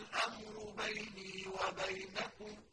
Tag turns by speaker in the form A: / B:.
A: الْأَمْرُ بَيْنِي وَبَيْنَكُمْ